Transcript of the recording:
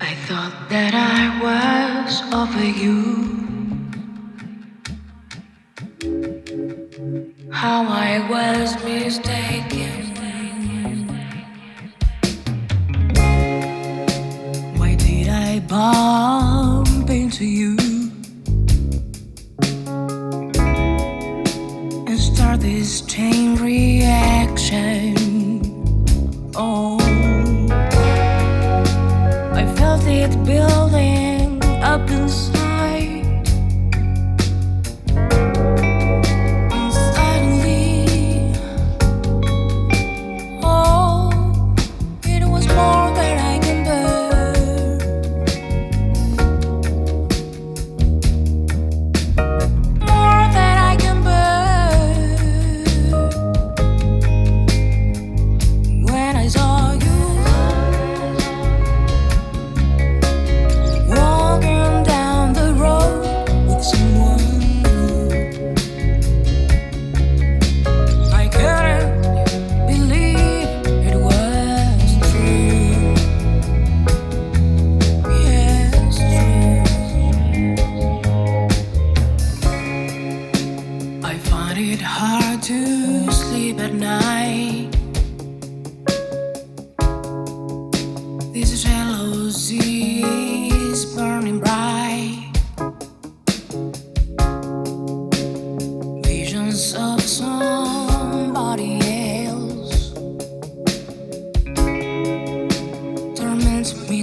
I thought that I was over you. How I was mistaken. Why did I bump into you and start this chain reaction? Oh. I felt it building up inside. hard to sleep at night. This jealousy is burning bright. Visions of somebody else torment me.